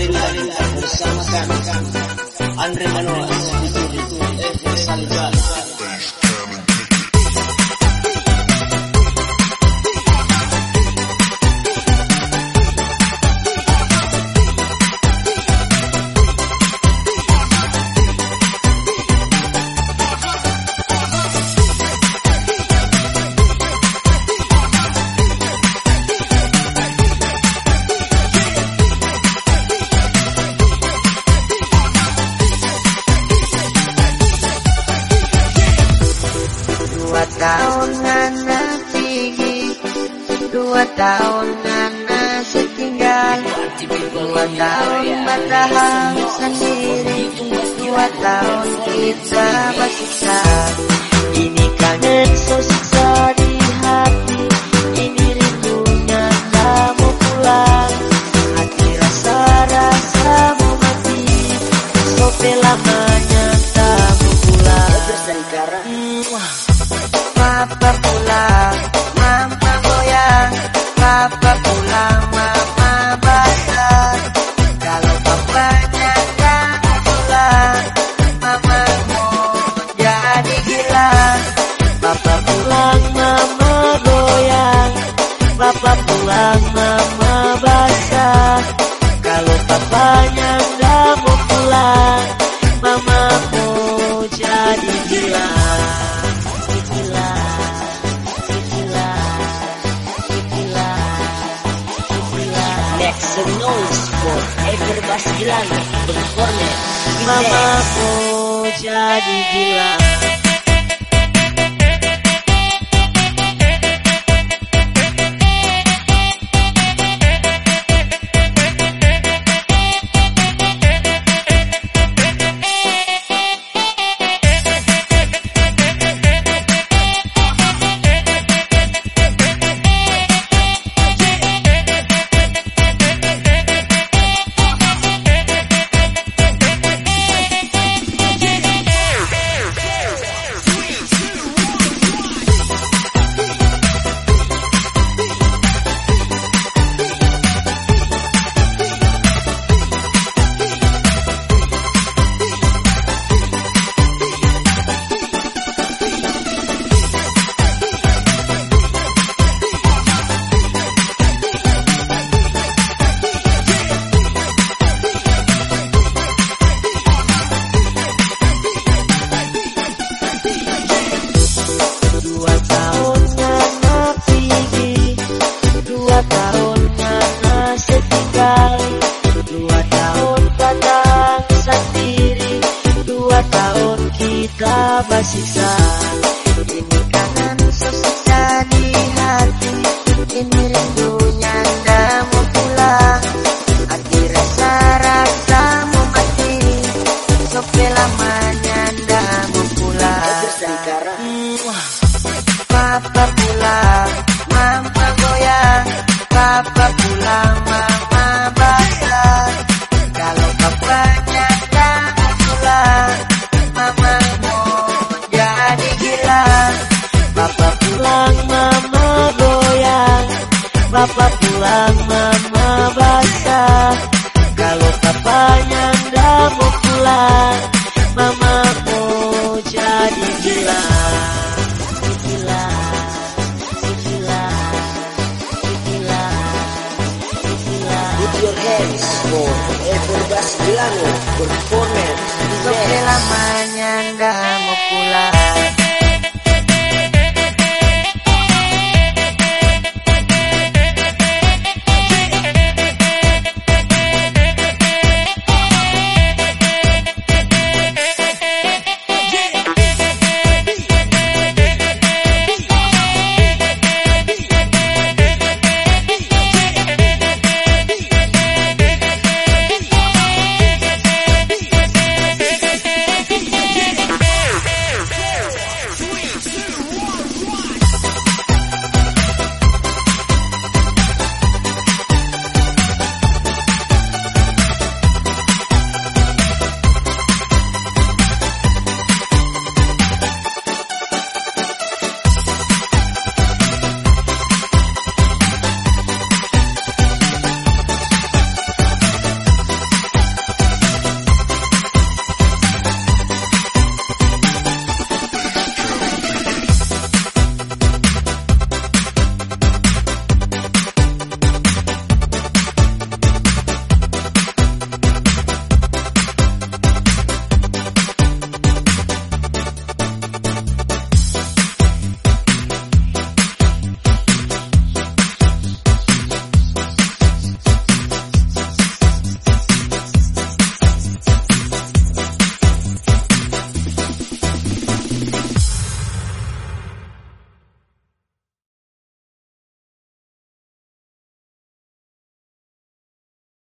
Salidari, bersama kami, Andre Manoa, Fitur, Efek Salidari. Tahun setinggal. Dua tahun bertahan sendiri Dua tahun kita bersiksa Ini kangen so di hati Ini rindunya tak mau pulang. Hati rasa-rasa mau mati Sope lamanya tak mau pulang Papa pulang, mama goyang, papa pulang, Next noise for Everbas Gilang Performance Mama mau jadi gila. Setinggal Dua tahun batang sendiri Dua tahun kita bersiksa Ini Everbas Gilang Performance Sope lamanya ndak mau pulang.